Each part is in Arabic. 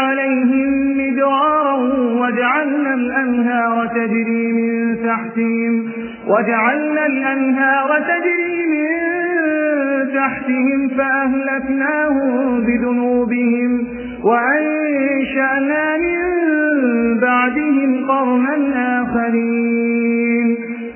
عليهم مدرارا وجعلنا الأنهار تجري من تحتهم وجعلنا الأنهار تجري من تحتهم فأهلكناهم بذنوبهم وأنشأنا من بعدهم قرنا آخرين.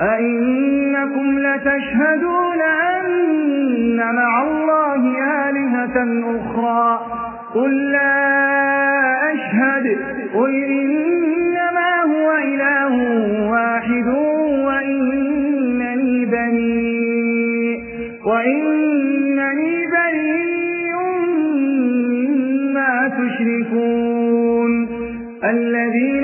أئنكم لتشهدون أن مع الله آلهة أخرى؟ قل لا أشهد. قل إنما هو إله واحد وإنني بني وإنني بني مما تشركون. الذين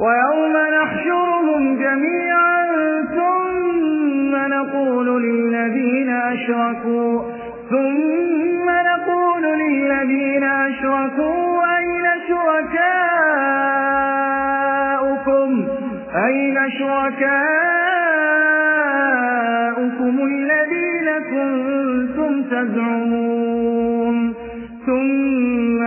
ويوم نحشرهم جميعا ثم نقول للذين أشركوا ثم نقول للذين أشركوا أين شركاؤكم؟ أين شركاؤكم؟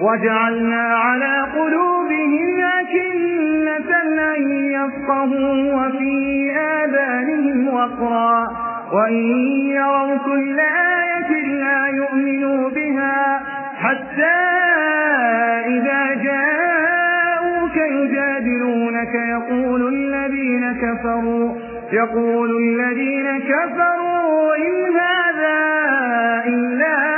وجعلنا على قلوبهم أكنة أن يفقهوا وفي آذانهم وقرا. وإن يروا كل آية لا يؤمنوا بها حتى إذا جاءوك يجادلونك. يقول الذين كفروا يقول الذين كفروا إن هذا إلا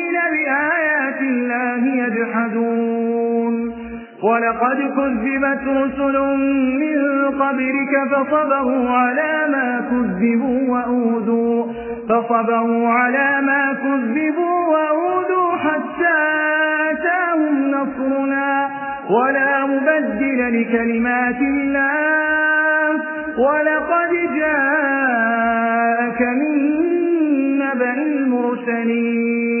ولقد كذبت رسل من قبلك فصبروا على ما كذبوا وأوذوا فصبروا على ما كذبوا وأوذوا حتى أتاهم نصرنا. ولا مبدل لكلمات الله. ولقد جاءك من نبأ المرسلين.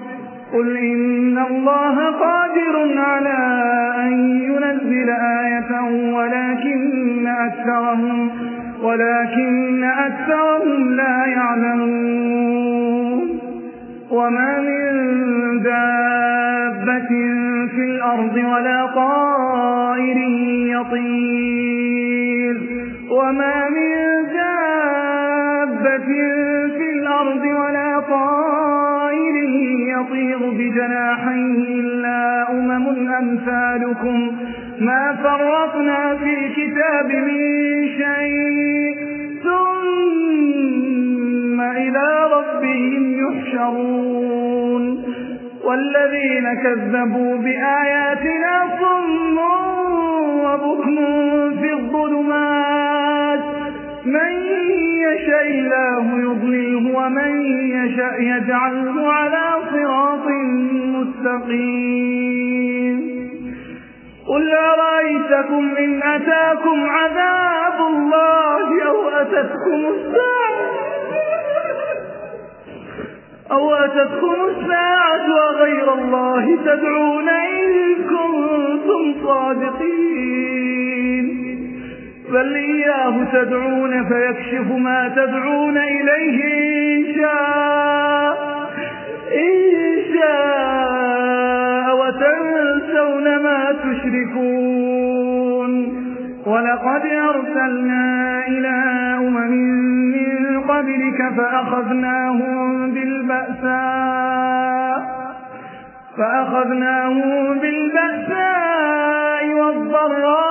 قل إن الله قادر على أن ينزل آية ولكن أكثرهم, ولكن أكثرهم لا يعلمون. وما من دابة في الأرض ولا طائر يطير. وما من يطير بجناحيه إلا أمم أمثالكم. ما فرطنا في الكتاب من شيء. ثم إلى ربهم يحشرون. والذين كذبوا بآياتنا صم وبكم في الظلمات. من يشاء الله يضلله ومن يشاء يجعله على صراط مستقيم. قل أرأيتكم إن أتاكم عذاب الله أو أتتكم الساعة أو أتتكم الساعة وغير الله تدعون إن كنتم صادقين. بل إياه تدعون فيكشف ما تدعون إليه إن شاء إن شاء وتنسون ما تشركون ولقد أرسلنا إلى أمم من قبلك فأخذناهم بالبأساء فأخذناهم بالبأساء والضراء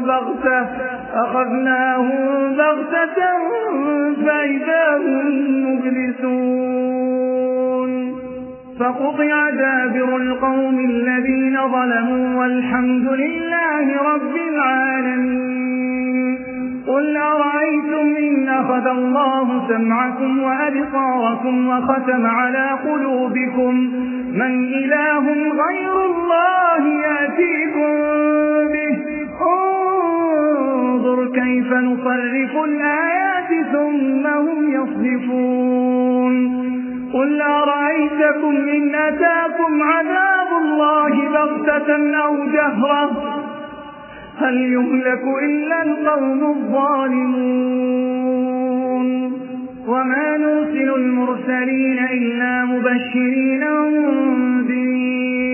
بغتة أخذناهم بغتة فإذا هم مبلسون. فقطع دابر القوم الذين ظلموا والحمد لله رب العالمين. قل أرأيتم إن أخذ الله سمعكم وأبصاركم وختم على قلوبكم؟ من إله غير الله يأتيكم به. انظر كيف نصرف الآيات ثم هم يصدفون قل أرأيتكم إن أتاكم عذاب الله بغتة أو جهرة. هل يهلك إلا القوم الظالمون. وما نرسل المرسلين إلا مبشرين ومنذرين.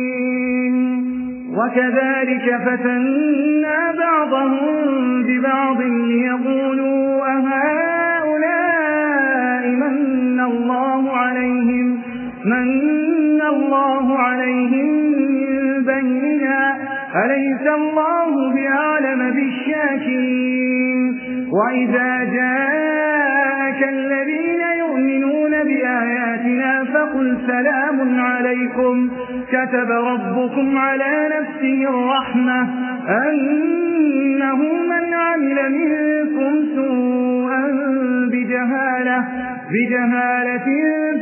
وكذلك فتنا بعضهم ببعض ليقولوا أهؤلاء من الله عليهم من الله عليهم من بيننا؟ أليس الله بأعلم بالشاكين وإذا جاءك الذين يؤمنون بآياتنا فقل سلام عليكم. كتب ربكم على نفسه الرحمة أنه من عمل منكم سوءا بجهالة, بجهالة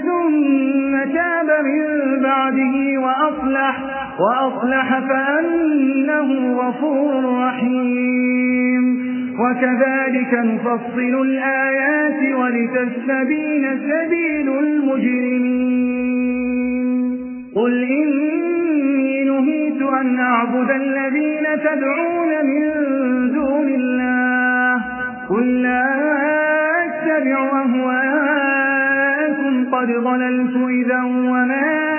ثم تاب من بعده وأصلح, وأصلح فأنه غفور رحيم. وكذلك نفصل الآيات ولتستبين سبيل المجرمين. قل إني نهيت أن أعبد الذين تدعون من دون الله. قل لا أتبع أهواءكم. قد ضللت إذا وما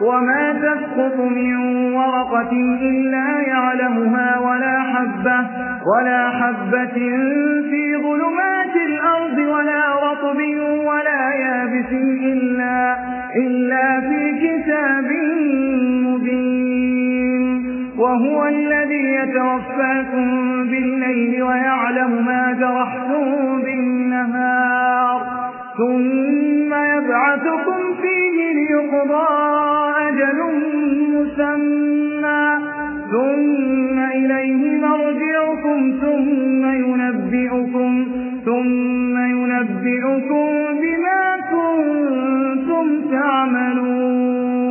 وما تسقط من ورقة إلا يعلمها ولا حبة ولا حبة في ظلمات الأرض ولا رطب ولا يابس إلا, إلا في كتاب مبين وهو الذي يتوفاكم بالليل ويعلم ما جرحتم بالنهار ثم يبعثكم فيه ليقضى ثم ينبئكم بما كنتم تعملون.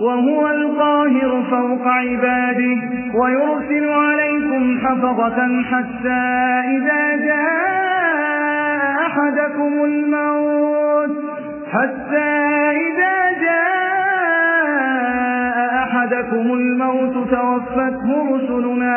وهو القاهر فوق عباده ويرسل عليكم حفظة حتى إذا جاء أحدكم الموت حتى إذا جاء أحدكم الموت توفته رسلنا.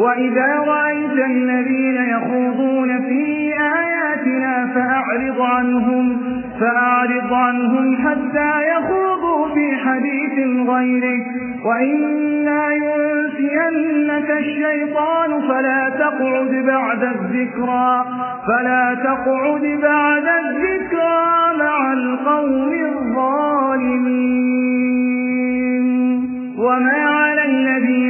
وإذا رأيت الذين يخوضون في آياتنا فأعرض عنهم, فأعرض عنهم حتى يخوضوا في حديث غيرك وإنا ينسينك الشيطان فلا تقعد بعد الذكرى فلا تقعد بعد الذكرى مع القوم الظالمين وما على الذين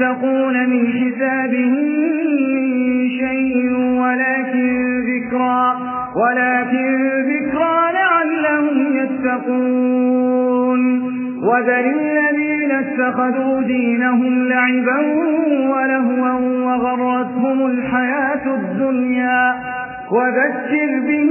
يتقون من حسابهم شيء ولكن ذكرى ولكن ذكرى لعلهم يتقون. وذل الذين اتخذوا دينهم لعبا ولهوا وغرتهم الحياة الدنيا وذكر به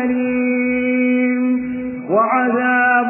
وعذاب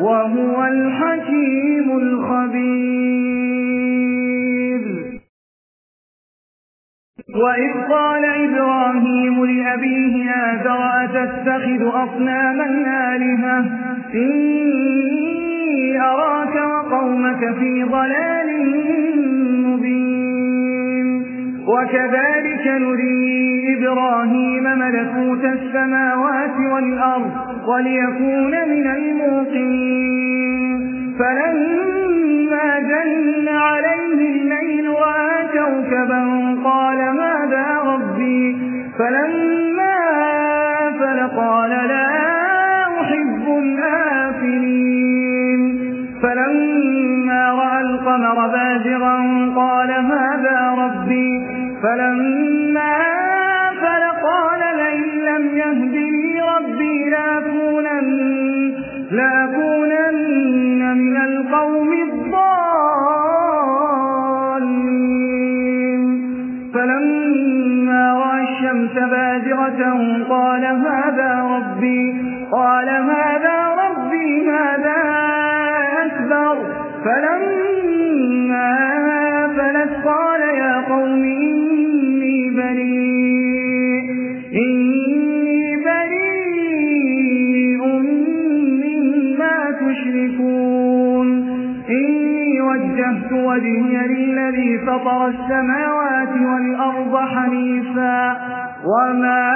وهو الحكيم الخبير. وإذ قال إبراهيم لأبيه آذر أتتخذ أصناما آلهة؟ إني أراك وقومك في ضلال مبين. وكذلك نري إبراهيم ملكوت السماوات والأرض وليكون من الموقنين. فلما فطر السماوات والأرض حنيفا وما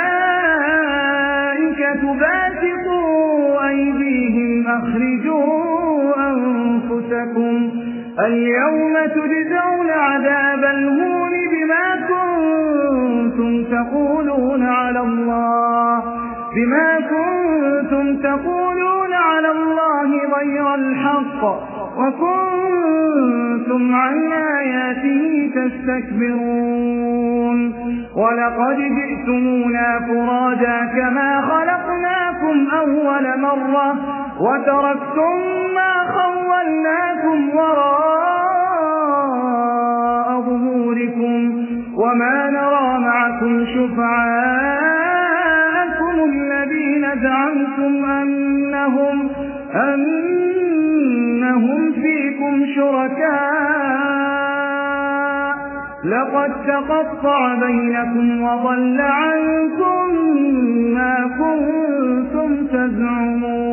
أخرجوا أنفسكم اليوم تجزون عذاب الهون بما كنتم تقولون على الله بما كنتم تقولون على الله غير الحق. وكنتم عن آياته تستكبرون. ولقد جئتمونا فرادا كما خلقناكم أول مرة وتركتم ما خولناكم وراء ظهوركم وما نرى معكم شفعاءكم الذين زعمتم أنهم, أنهم فيكم شركاء. لقد تقطع بينكم وضل عنكم ما كنتم تزعمون.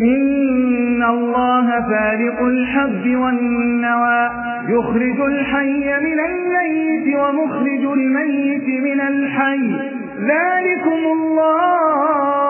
إن الله فارق الحب والنوى. يخرج الحي من الميت ومخرج الميت من الحي. ذلكم الله.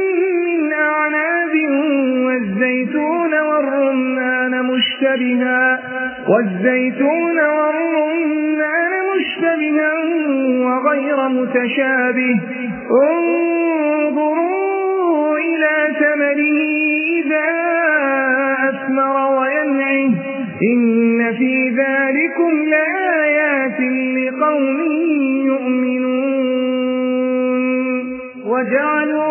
من أعناب والزيتون والرمان مشتبها والزيتون والرمان مشتبها وغير متشابه. انظروا إلى ثمره إذا أثمر وينعه. إن في ذلكم لآيات لقوم يؤمنون. وجعلوا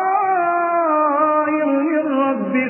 من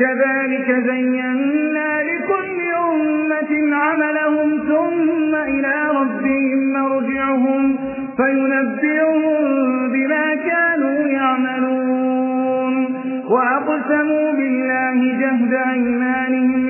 كذلك زينا لكل أمة عملهم ثم إلى ربهم مرجعهم فينبئهم بما كانوا يعملون وأقسموا بالله جهد أيمانهم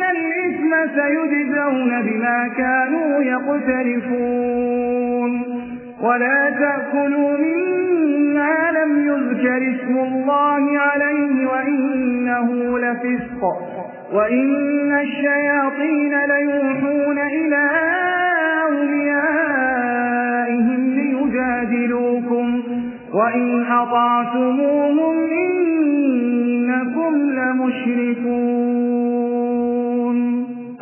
الإثم سيجزون بما كانوا يقترفون. ولا تأكلوا مما لم يذكر اسم الله عليه وإنه لفسق. وإن الشياطين ليوحون إلى أوليائهم ليجادلوكم. وإن أطعتموهم إنكم لمشركون.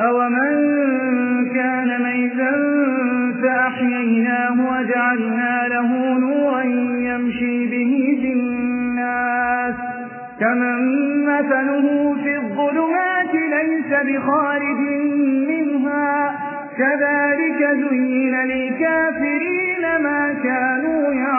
أومن كان ميتا فأحييناه وجعلنا له نورا يمشي به في الناس كمن مثله في الظلمات ليس بخارج منها كذلك زين للكافرين ما كانوا يعملون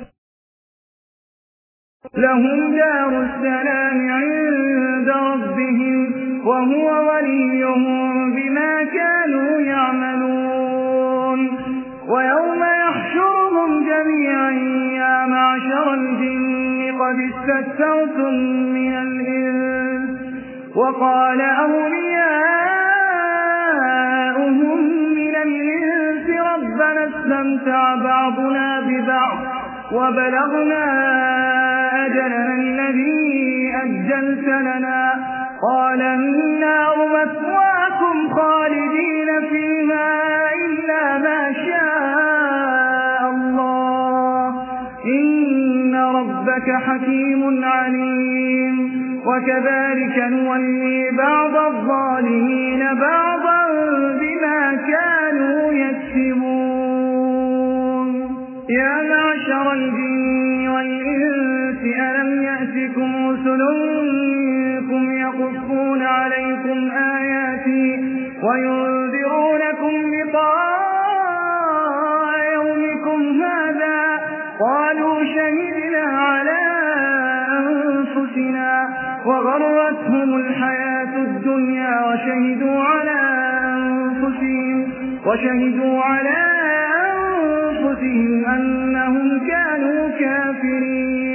لهم دار السلام عند ربهم وهو وليهم بما كانوا يعملون. ويوم يحشرهم جميعا يا معشر الجن قد استكثرتم من الإنس. وقال أولياؤهم من الإنس ربنا استمتع بعضنا ببعض وبلغنا أجلنا الذي أجلت لنا. قال النار مثواكم خالدين فيها إلا ما شاء الله. إن ربك حكيم عليم. وكذلك نولي بعض الظالمين بعضا بما كانوا يكسبون. يا معشر الجن رسل منكم يقصون عليكم آياتي وينذرونكم لقاء يومكم هذا قالوا شهدنا على أنفسنا وغرتهم الحياة الدنيا وشهدوا على أنفسهم وشهدوا على أنفسهم أنهم كانوا كافرين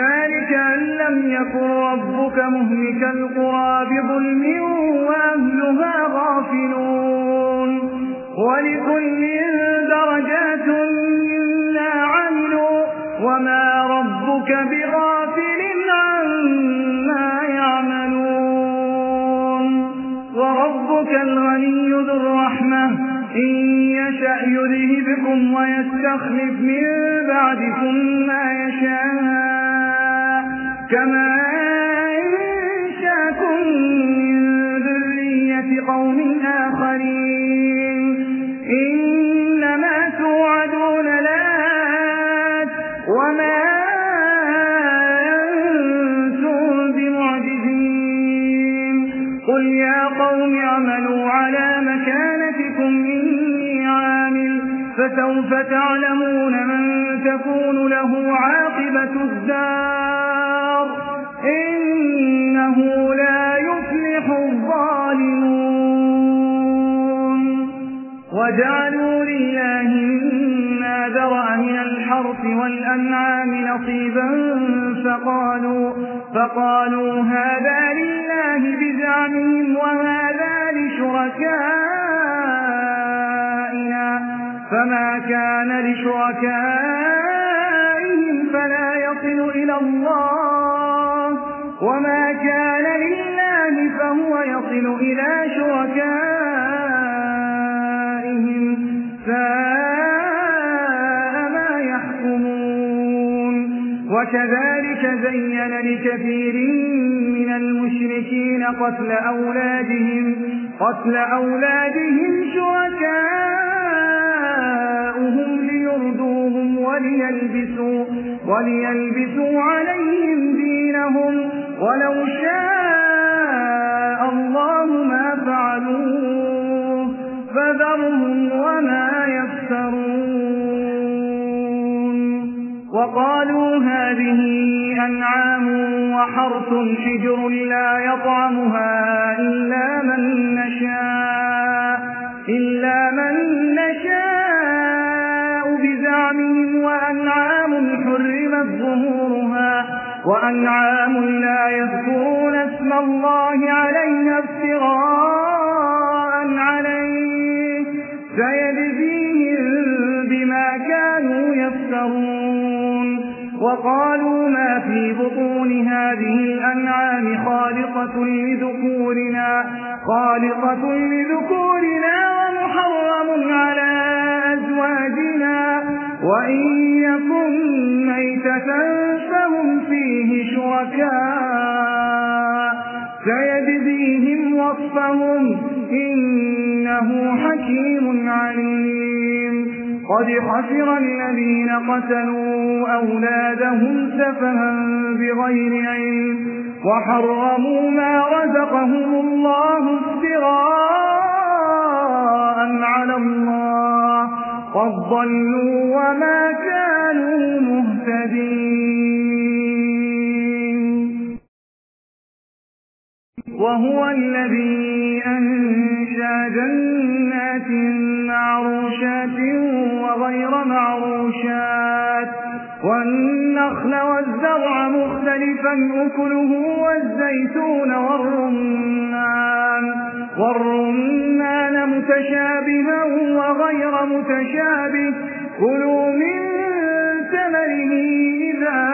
ذلك أن لم يكن ربك مهلك القرى بظلم وأهلها غافلون. ولكل درجات مما عملوا وما ربك بغافل عما يعملون. وربك الغني ذو الرحمة إن يشأ يذهبكم ويستخلف من بعدكم ما يشاء. كما إنشاكم من ذرية قوم آخرين إنما توعدون لات وما أنتم بمعجزين قل يا قوم اعملوا على مكانتكم إني عامل فسوف تعلمون من تكون له عاقبة الدار إنه لا يفلح الظالمون. وجعلوا لله مما ذرأ من والأنعام نصيبا فقالوا, فقالوا هذا لله بزعمهم وهذا لشركائنا. فما كان لشركائهم فلا يصل إلى الله فهو يصل إلى شركائهم. ساء ما يحكمون. وكذلك زين لكثير من المشركين قتل أولادهم. قتل أولادهم شركاؤهم ليردوهم وليلبسوا, وليلبسوا عليهم دينهم. ولو شاء الله ما فعلوه فذرهم وما يفترون. وقالوا هذه أنعام وحرث حجر لا يطعمها إلا من نشاء إلا من نشاء بزعمهم وأنعام حرمت ظهورها وأنعام لا يذكرون اسم الله افتراء عليه سيجزيهم بما كانوا يفترون. وقالوا ما في بطون هذه الأنعام خالقة لذكورنا خالقة لذكورنا ومحرم على أزواجنا. وإن يكن ميتة فهم فيه شركاء. سيجزيهم وصفهم إنه حكيم عليم. قد خسر الذين قتلوا أولادهم سفها بغير علم وحرموا ما رزقهم الله افتراء على الله قد ضلوا وما كانوا مهتدين. وهو الذي أنشى جنات معروشات وغير معروشات والنخل والزرع مختلفا أكله والزيتون والرمان. والرمان متشابها وغير متشابه. كلوا من ثمره إذا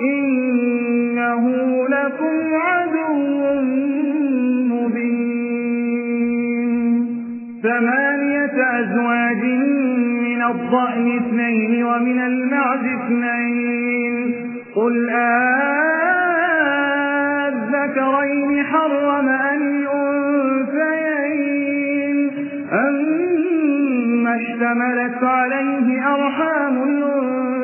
إنه لكم عدو مبين. ثمانية أزواج من الضأن اثنين ومن المعز اثنين. قل آذكرين حرم أن الأنثيين أما اشتملت عليه أرحام الأنثيين.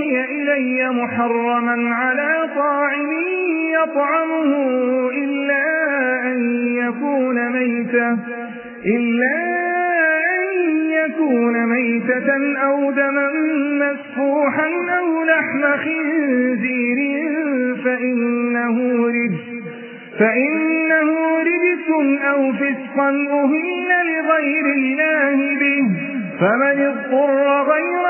أوحي إلي محرما على طاعم يطعمه إلا أن يكون ميتة إلا أن يكون ميتة أو دما مسفوحا أو لحم خنزير فإنه رجس فإنه رجس أو فسقا أهل لغير الله به فمن اضطر غير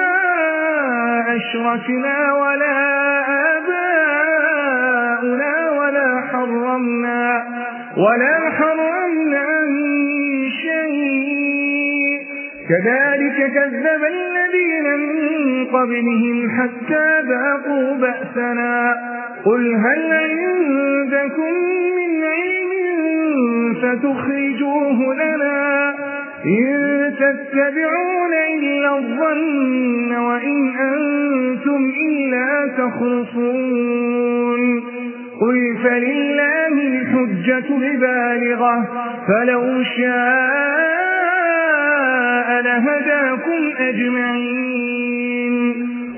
أشركنا ولا آباؤنا ولا حرمنا ولا حرمنا من شيء. كذلك كذب الذين من قبلهم حتى ذاقوا بأسنا. قل هل عندكم من علم فتخرجوه لنا؟ إن تتبعون إلا الظن وإن أنتم إلا تخرصون. قل فلله الحجة ببالغة فلو شاء لهداكم أجمعين.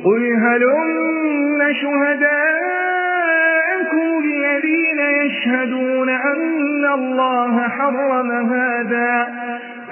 قل هلم شهداءكم الذين يشهدون أن الله حرم هذا؟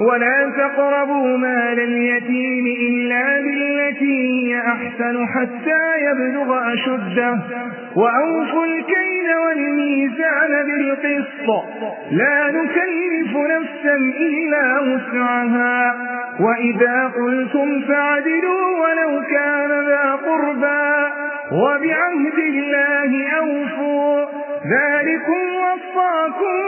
ولا تقربوا مال اليتيم إلا بالتي هي أحسن حتى يبلغ أشده. وأوفوا الكيل والميزان بالقسط. لا نكلف نفسا إلا وسعها. وإذا قلتم فعدلوا ولو كان ذا قربا وبعهد الله أوفوا. ذلكم وصاكم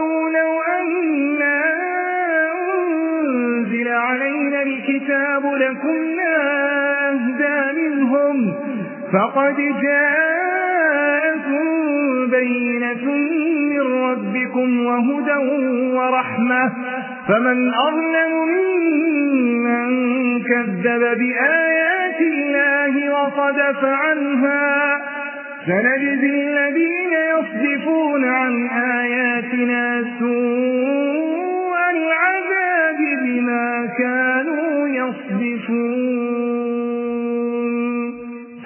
الكتاب لكنا أهدى منهم فقد جاءكم بينة من ربكم وهدى ورحمة فمن أظلم ممن كذب بآيات الله وصدف عنها سنجزي الذين يصدفون عن آياتنا سوء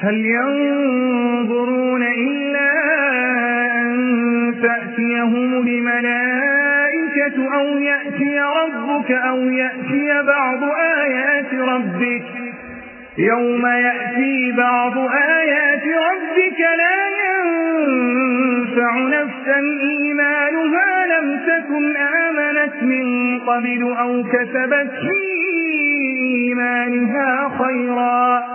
هل ينظرون إلا أن تأتيهم بملائكة أو يأتي ربك أو يأتي بعض آيات ربك. يوم يأتي بعض آيات ربك لا ينفع نفسا. إيمانها لم تكن آمنت من قبل أو كسبت في إيمانها خيرا.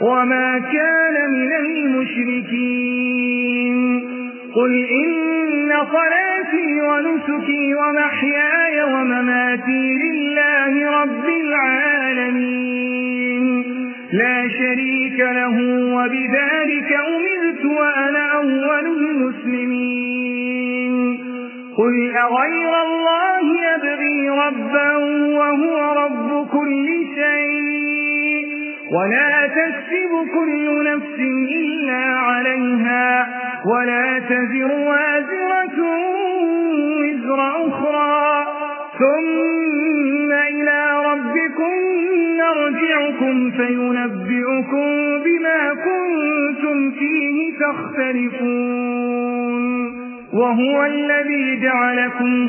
وما كان من المشركين. قل إن صلاتي ونسكي ومحياي ومماتي لله رب العالمين. لا شريك له وبذلك أمرت وأنا أول المسلمين. قل أغير الله يبغي ربا وهو رب كل شيء. ولا تكسب كل نفس إلا عليها ولا تزر وازرة وزر أخرى. ثم إلى ربكم نرجعكم فينبئكم بما كنتم فيه تختلفون. وهو الذي جعلكم